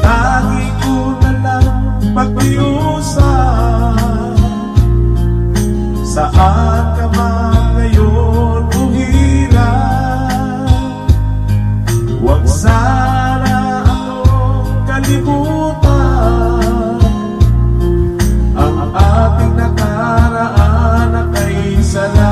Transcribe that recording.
Lagi ko na lang pagkiusap Saan ka man ngayon buhira Huwag sana akong kalimutan Ang ating nakaraan na kay salam